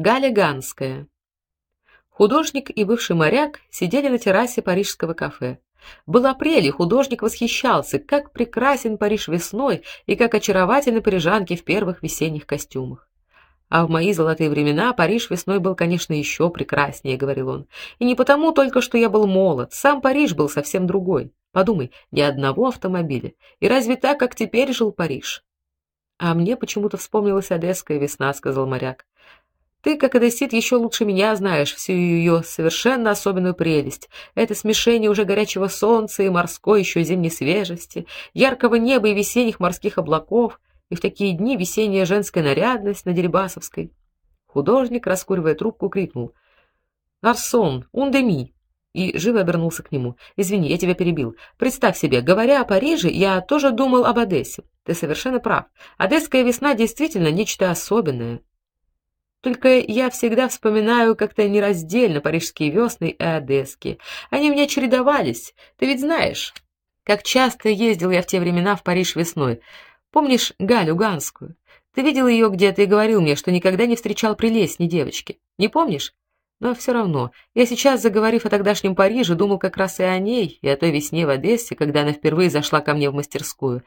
Галя Ганская. Художник и бывший моряк сидели на террасе парижского кафе. Был апрель, и художник восхищался, как прекрасен Париж весной и как очаровательны парижанки в первых весенних костюмах. А в мои золотые времена Париж весной был, конечно, еще прекраснее, говорил он. И не потому только, что я был молод, сам Париж был совсем другой. Подумай, ни одного автомобиля. И разве так, как теперь жил Париж? А мне почему-то вспомнилась одесская весна, сказал моряк. Ты, как одессит, еще лучше меня знаешь всю ее совершенно особенную прелесть. Это смешение уже горячего солнца и морской еще зимней свежести, яркого неба и весенних морских облаков, и в такие дни весенняя женская нарядность на Дерибасовской. Художник, раскуривая трубку, крикнул: "Арсон, ундеми!" и живо обернулся к нему. "Извини, я тебя перебил. Представь себе, говоря о Париже, я тоже думал об Одессе. Ты совершенно прав. Одесская весна действительно нечто особенное. Только я всегда вспоминаю как-то нераздельно парижские весны и одесские. Они у меня чередовались. Ты ведь знаешь, как часто ездил я в те времена в Париж весной. Помнишь Галю Ганскую? Ты видел ее где-то и говорил мне, что никогда не встречал прелестней девочки. Не помнишь? Но все равно, я сейчас, заговорив о тогдашнем Париже, думал как раз и о ней, и о той весне в Одессе, когда она впервые зашла ко мне в мастерскую.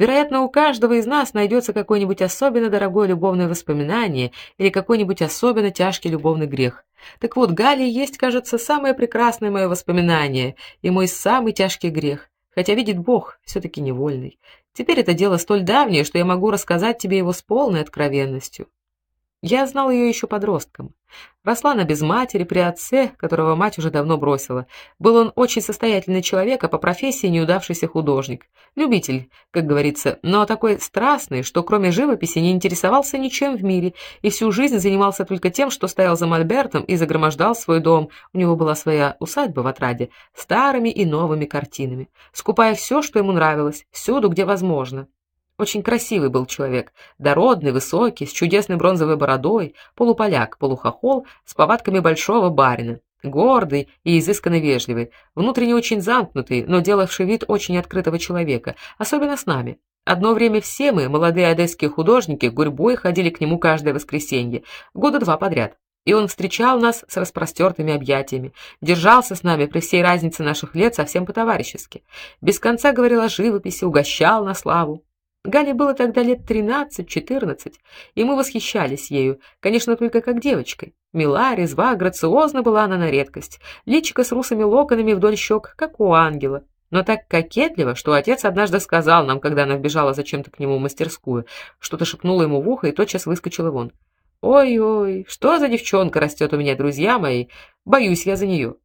Вероятно, у каждого из нас найдется какое-нибудь особенно дорогое любовное воспоминание или какой-нибудь особенно тяжкий любовный грех. Так вот, Галя есть, кажется, самое прекрасное мое воспоминание и мой самый тяжкий грех, хотя видит Бог, все таки невольный. Теперь это дело столь давнее, что я могу рассказать тебе его с полной откровенностью. Я знал ее еще подростком. Росла она без матери при отце, которого мать уже давно бросила. Был он очень состоятельный человек, а по профессии неудавшийся художник. Любитель, как говорится, но такой страстный, что кроме живописи не интересовался ничем в мире и всю жизнь занимался только тем, что стоял за мольбертом и загромождал свой дом. У него была своя усадьба в Отраде, старыми и новыми картинами, скупая все, что ему нравилось, всюду, где возможно. Очень красивый был человек, дородный, высокий, с чудесной бронзовой бородой, полуполяк, полухохол, с повадками большого барина, гордый и изысканно вежливый, внутренне очень замкнутый, но делавший вид очень открытого человека, особенно с нами. Одно время все мы, молодые одесские художники, гурьбой ходили к нему каждое воскресенье, года два подряд. И он встречал нас с распростертыми объятиями, держался с нами при всей разнице наших лет совсем по-товарищески. Без конца говорил о живописи, угощал на славу. Гале было тогда лет тринадцать-четырнадцать, и мы восхищались ею, конечно, только как девочкой. Мила, резва, грациозна была она на редкость, личико с русыми локонами вдоль щек, как у ангела, но так кокетливо, что отец однажды сказал нам, когда она вбежала зачем-то к нему в мастерскую, что-то шепнула ему в ухо и тотчас выскочила вон. Ой-ой, что за девчонка растет у меня, друзья мои? Боюсь я за нее.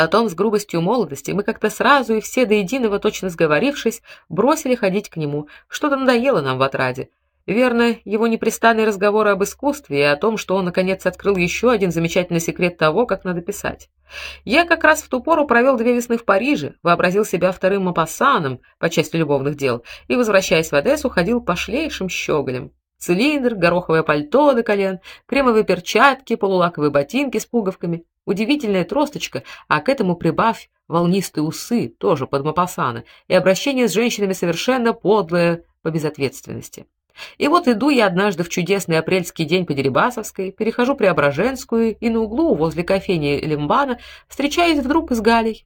Потом с грубостью молодости мы как-то сразу и все до единого точно сговорившись, бросили ходить к нему. Что-то надоело нам в отраде. Верно, его непрестанные разговоры об искусстве и о том, что он наконец открыл еще один замечательный секрет того, как надо писать. Я как раз в ту пору провел две весны в Париже, вообразил себя вторым Мапассаном по части любовных дел и, возвращаясь в Одессу, ходил пошлейшим щеголем. Цилиндр, гороховое пальто до колен, кремовые перчатки, полулаковые ботинки с пуговками удивительная тросточка, а к этому прибавь волнистые усы, тоже под мапасана, и обращение с женщинами совершенно подлое по безответственности. И вот иду я однажды в чудесный апрельский день по Дерибасовской, перехожу Преображенскую и на углу возле кофейни Лимбана встречаюсь вдруг с Галей.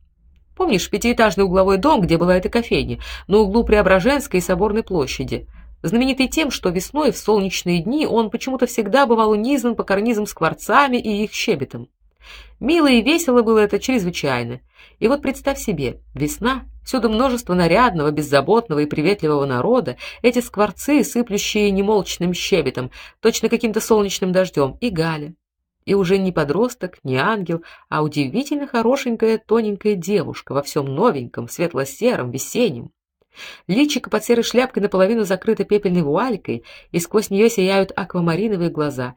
Помнишь пятиэтажный угловой дом, где была эта кофейня, на углу Преображенской и Соборной площади? Знаменитый тем, что весной в солнечные дни он почему-то всегда бывал унизан по карнизам скворцами и их щебетом. Мило и весело было это чрезвычайно. И вот представь себе, весна, всюду множество нарядного, беззаботного и приветливого народа, эти скворцы, сыплющие немолчным щебетом, точно каким-то солнечным дождем, и Галя. И уже не подросток, не ангел, а удивительно хорошенькая тоненькая девушка во всем новеньком, светло-сером, весеннем. Личико под серой шляпкой наполовину закрыто пепельной вуалькой, и сквозь нее сияют аквамариновые глаза.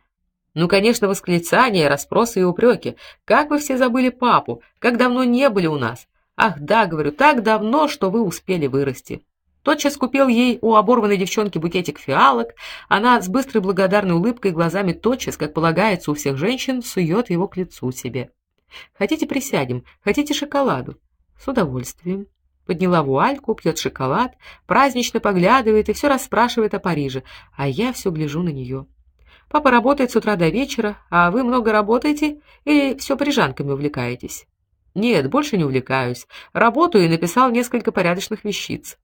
Ну, конечно, восклицания, расспросы и упреки. Как вы все забыли папу? Как давно не были у нас? Ах, да, говорю, так давно, что вы успели вырасти. Тотчас купил ей у оборванной девчонки букетик фиалок. Она с быстрой благодарной улыбкой глазами тотчас, как полагается у всех женщин, сует его к лицу себе. Хотите присядем? Хотите шоколаду? С удовольствием. Подняла вуальку, пьет шоколад, празднично поглядывает и все расспрашивает о Париже, а я все гляжу на нее. Папа работает с утра до вечера, а вы много работаете или все парижанками увлекаетесь? Нет, больше не увлекаюсь. Работаю и написал несколько порядочных вещиц.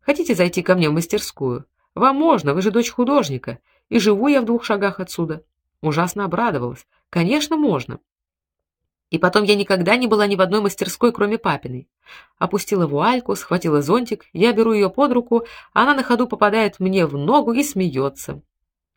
Хотите зайти ко мне в мастерскую? Вам можно, вы же дочь художника, и живу я в двух шагах отсюда. Ужасно обрадовалась. Конечно, можно. И потом я никогда не была ни в одной мастерской, кроме папиной. Опустила вуальку, схватила зонтик, я беру ее под руку, она на ходу попадает мне в ногу и смеется.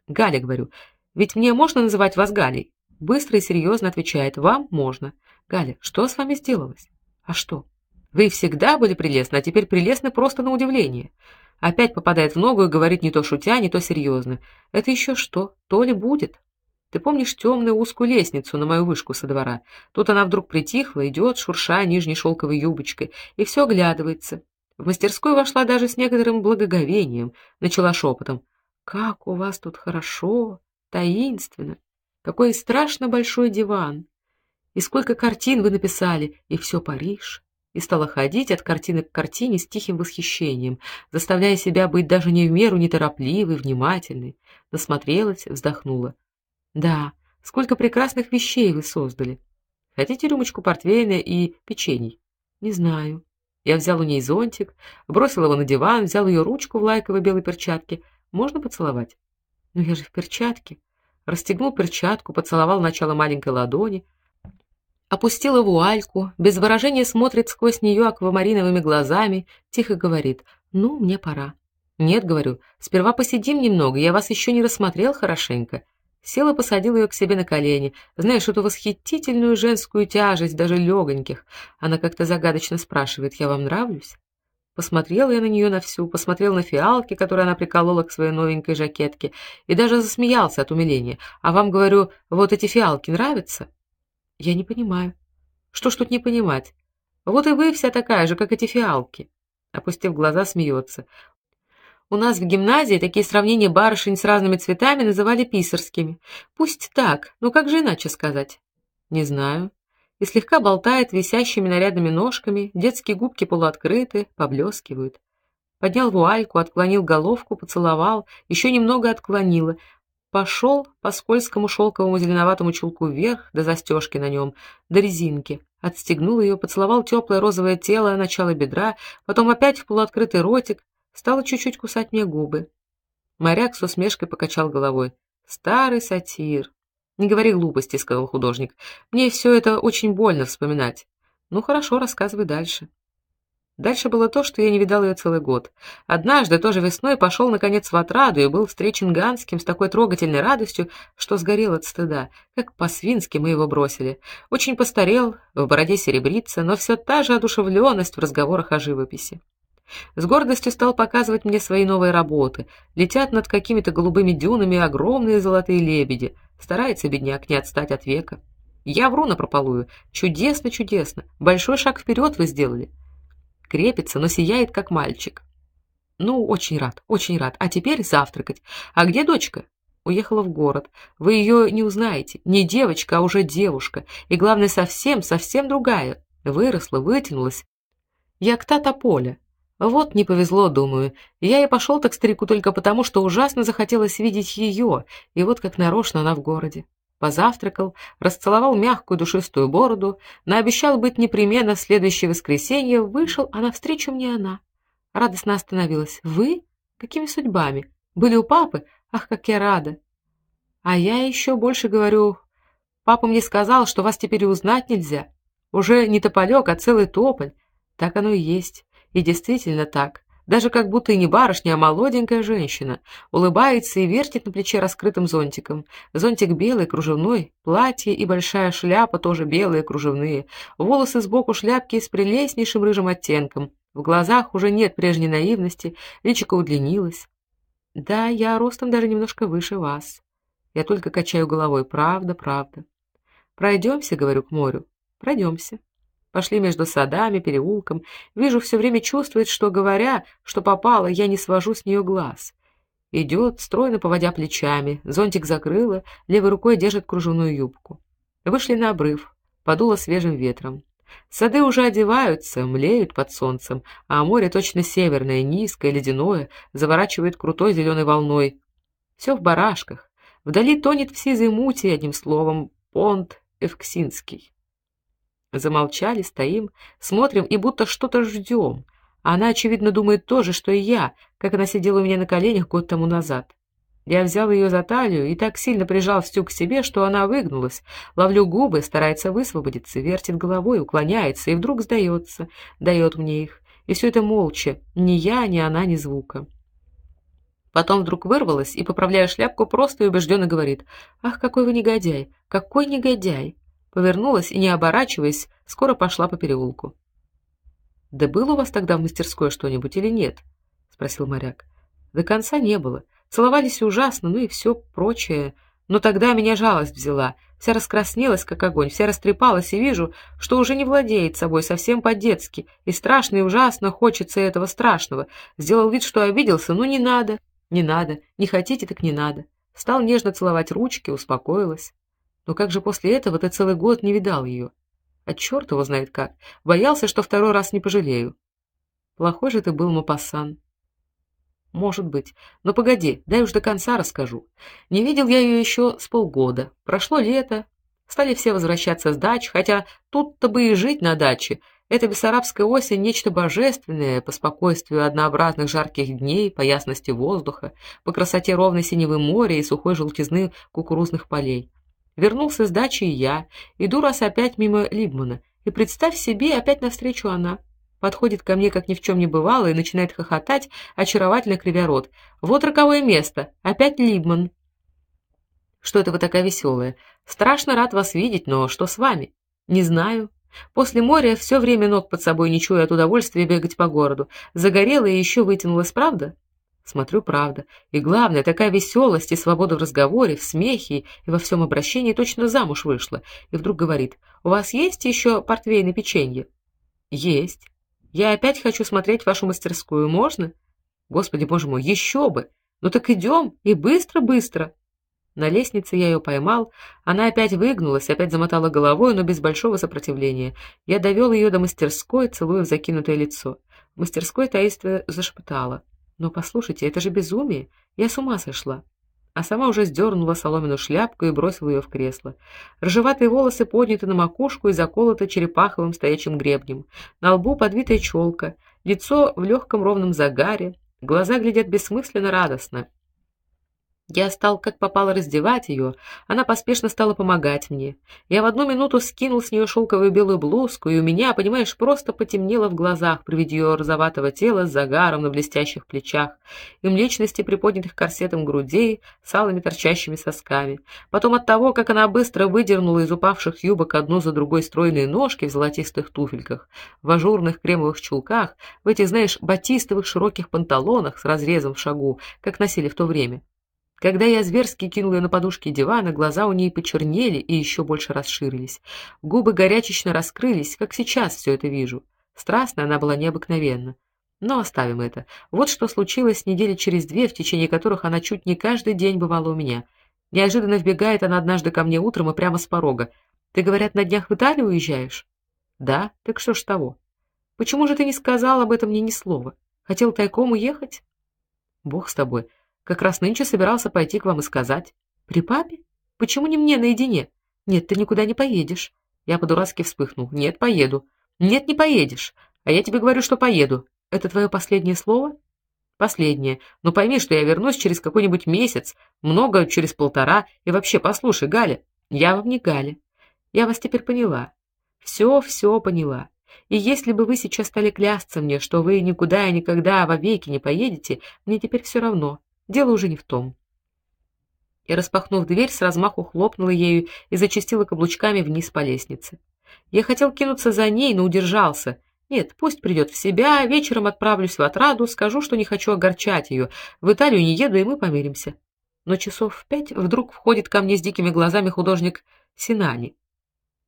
Галя, говорю, ведь мне можно называть вас Галей? Быстро и серьезно отвечает: "Вам можно". Галя, что с вами сделалось? А что? Вы всегда были прелестны, а теперь прелестны просто на удивление. Опять попадает в ногу и говорит не то шутя, не то серьезно. Это еще что? То ли будет? Ты помнишь темную узкую лестницу на мою вышку со двора? Тут она вдруг притихла, идет, шурша нижней шелковой юбочкой, и все оглядывается. В мастерскую вошла даже с некоторым благоговением, начала шепотом. Как у вас тут хорошо, таинственно. Какой страшно большой диван. И сколько картин вы написали, и все Париж. И стала ходить от картины к картине с тихим восхищением, заставляя себя быть даже не в меру неторопливой, внимательной. Насмотрелась, вздохнула. Да, сколько прекрасных вещей вы создали. Хотите рюмочку портвейна и печенье? Не знаю. Я взял у ней зонтик, бросил его на диван, взял ее ручку в лайковой белой перчатке. Можно поцеловать? Но я же в перчатке. Расстегнул перчатку, поцеловал начало маленькой ладони, опустил вуальку, без выражения смотрит сквозь нее аквамариновыми глазами, тихо говорит: "Ну, мне пора". "Нет", говорю. "Сперва посидим немного, я вас еще не рассмотрел хорошенько". Сел и посадил ее к себе на колени. Знаешь, эту восхитительную женскую тяжесть даже легоньких. Она как-то загадочно спрашивает: "Я вам нравлюсь?" Посмотрел я на нее на всю, посмотрел на фиалки, которые она приколола к своей новенькой жакетке, и даже засмеялся от умиления. А вам говорю, вот эти фиалки нравятся? Я не понимаю. Что ж тут не понимать? Вот и вы вся такая же, как эти фиалки. Опустив глаза, смеется. У нас в гимназии такие сравнения барышень с разными цветами называли писарскими. Пусть так, но как же иначе сказать? Не знаю. И слегка болтает висящими нарядными ножками, детские губки полуоткрыты, поблескивают. Поднял вуальку, отклонил головку, поцеловал, еще немного отклонила. Пошел по скользкому шелковому зеленоватому чулку вверх до застежки на нем, до резинки. Отстегнул ее, поцеловал теплое розовое тело, начало бедра, потом опять в полуоткрытый ротик, Стала чуть-чуть кусать мне губы. Моряк с усмешкой покачал головой. Старый сатир. Не говори глупости, сказал художник. Мне все это очень больно вспоминать. Ну хорошо, рассказывай дальше. Дальше было то, что я не видал ее целый год. Однажды, тоже весной, пошел наконец в отраду и был встречен Ганским с такой трогательной радостью, что сгорел от стыда. Как по-свински мы его бросили. Очень постарел, в бороде серебрится, но все та же одушевленность в разговорах о живописи. С гордостью стал показывать мне свои новые работы. Летят над какими-то голубыми дюнами огромные золотые лебеди. Старается бедняк не отстать от века. Я вру напропалую. Чудесно, чудесно. Большой шаг вперед вы сделали. Крепится, но сияет как мальчик. Ну, очень рад, очень рад. А теперь завтракать. А где дочка? Уехала в город. Вы ее не узнаете. Не девочка, а уже девушка, и главное, совсем, совсем другая. Выросла, вытянулась. Як та тополя. Вот не повезло, думаю. Я и пошел так к старику только потому, что ужасно захотелось видеть ее, и вот как нарочно она в городе. Позавтракал, расцеловал мягкую душистую бороду, наобещал быть непременно в следующее воскресенье, вышел, а навстречу мне она. Радостно остановилась. Вы? Какими судьбами? Были у папы? Ах, как я рада. А я еще больше говорю, папа мне сказал, что вас теперь узнать нельзя. Уже не тополек, а целый тополь. Так оно и есть. И действительно так. Даже как будто и не барышня, а молоденькая женщина, улыбается и вертит на плече раскрытым зонтиком. Зонтик белый, кружевной, платье и большая шляпа тоже белые, кружевные. Волосы сбоку шляпки с прелестнейшим рыжим оттенком. В глазах уже нет прежней наивности, личико удлинилось. Да, я ростом даже немножко выше вас. Я только качаю головой. Правда, правда. Пройдемся, говорю, к морю. Пройдемся. Пошли между садами, переулком. Вижу, все время чувствует, что говоря, что попало, я не свожу с нее глаз. Идет, стройно поводя плечами, зонтик закрыла, левой рукой держит кружевную юбку. Вышли на обрыв, подуло свежим ветром. Сады уже одеваются, млеют под солнцем, а море точно северное, низкое, ледяное, заворачивает крутой зеленой волной. Все в барашках. Вдали тонет в сизой мути, одним словом, понт Евксинский. Замолчали, стоим, смотрим и будто что-то ждем. Она очевидно думает то же, что и я, как она сидела у меня на коленях год тому назад. Я взял ее за талию и так сильно прижал Стю к себе, что она выгнулась. Ловлю губы, старается высвободиться, вертит головой, уклоняется и вдруг сдается, дает мне их. И все это молча, ни я, ни она, ни звука. Потом вдруг вырвалась и, поправляя шляпку, просто и убежденно говорит: "Ах, какой вы негодяй! Какой негодяй!" Повернулась и не оборачиваясь, скоро пошла по переулку. "Да было у вас тогда в мастерской что-нибудь или нет?" спросил моряк. "До конца не было. Целовались ужасно, ну и все прочее. Но тогда меня жалость взяла. Вся раскраснелась, как огонь, вся растрепалась, и вижу, что уже не владеет собой совсем по-детски, и страшно и ужасно хочется этого страшного. Сделал вид, что обиделся, ну не надо, не надо, не хотите, так не надо. Стал нежно целовать ручки, успокоилась. Но как же после этого ты целый год не видал ее? А черт его знает как. Боялся, что второй раз не пожалею. Плохой же ты был, Мапассан. Может быть. Но погоди, дай уж до конца расскажу. Не видел я ее еще с полгода. Прошло лето, стали все возвращаться с дач, хотя тут-то бы и жить на даче. Эта бессарабская осень нечто божественное по спокойствию однообразных жарких дней, по ясности воздуха, по красоте ровной синевы моря и сухой желтизны кукурузных полей. Вернулся с дачи и я, иду раз опять мимо Либмана, и представь себе, опять навстречу она подходит ко мне, как ни в чем не бывало, и начинает хохотать, очаровательно кривя рот. Вот роковое место. Опять Либман. Что это вы такая веселая? Страшно рад вас видеть, но что с вами? Не знаю. После моря все время ног под собой не чую от удовольствия бегать по городу. Загорела и еще вытянулась, правда? Смотрю, правда. И главное, такая веселость и свобода в разговоре, в смехе и во всем обращении точно замуж вышла. И вдруг говорит: "У вас есть еще портвейн печенье?" "Есть". Я опять хочу смотреть вашу мастерскую, можно? Господи, Боже мой, еще бы. Ну так идем, и быстро-быстро. На лестнице я ее поймал, она опять выгнулась, опять замотала головой, но без большого сопротивления. Я довел ее до мастерской, целуя в закинутое лицо. В мастерской таинственно зашептала: "Но послушайте, это же безумие. Я с ума сошла" а сама уже сдернула соломенную шляпку и бросила ее в кресло. Рыжеватые волосы подняты на макушку и заколоты черепаховым стоячим гребнем. На лбу подвитая челка, лицо в легком ровном загаре, глаза глядят бессмысленно радостно. Я стал как попало раздевать ее, она поспешно стала помогать мне. Я в одну минуту скинул с нее шелковую белую блузку, и у меня, понимаешь, просто потемнело в глазах при виде ее розоватого тела с загаром на блестящих плечах и млечности приподнятых корсетом грудей с алыми торчащими сосками. Потом от того, как она быстро выдернула из упавших юбок одну за другой стройные ножки в золотистых туфельках, в ажурных кремовых чулках, в этих, знаешь, батистовых широких панталонах с разрезом в шагу, как носили в то время. Когда я зверски кинул ее на подушки дивана, глаза у нее почернели и еще больше расширились. Губы горячечно раскрылись, как сейчас все это вижу. Страстная она была необыкновенна. Но оставим это. Вот что случилось недели через две, в течение которых она чуть не каждый день бывала у меня. Неожиданно вбегает она однажды ко мне утром и прямо с порога. Ты, говорят, на днях в Италию уезжаешь? Да, так что ж того? Почему же ты не сказал об этом мне ни слова? Хотел тайком уехать? Бог с тобой. Как раз нынче собирался пойти к вам и сказать. При папе? Почему не мне наедине? Нет, ты никуда не поедешь. Я по-дурацки вспыхнул. Нет, поеду. Нет, не поедешь. А я тебе говорю, что поеду. Это твое последнее слово? Последнее. Но пойми, что я вернусь через какой-нибудь месяц, много через полтора. И вообще, послушай, Галя, я вам не Галя. Я вас теперь поняла. Все, все поняла. И если бы вы сейчас стали клясться мне, что вы никуда и никогда вовеки не поедете, мне теперь все равно. Дело уже не в том. И распахнув дверь, с размаху хлопнула ею и зачастила каблучками вниз по лестнице. Я хотел кинуться за ней, но удержался. Нет, пусть придет в себя, вечером отправлюсь в отраду, скажу, что не хочу огорчать ее. В Италию не еду, и мы помиримся. Но часов в пять вдруг входит ко мне с дикими глазами художник Синани.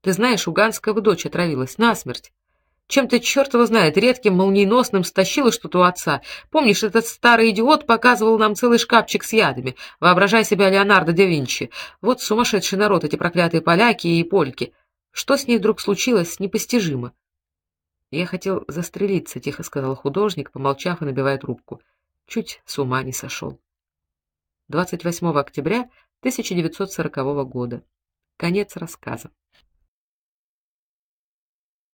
Ты знаешь, у Ганского дочь отравилась насмерть. Чем-то черт его знает, редким молниеносным стащила что-то у отца. Помнишь, этот старый идиот показывал нам целый шкафчик с ядами. Воображай себя Леонардо да Винчи. Вот сумасшедший народ эти проклятые поляки и польки. Что с ней вдруг случилось, непостижимо. Я хотел застрелиться, тихо сказал художник, помолчав и набивая трубку. Чуть с ума не сошел. 28 октября 1940 года. Конец рассказа.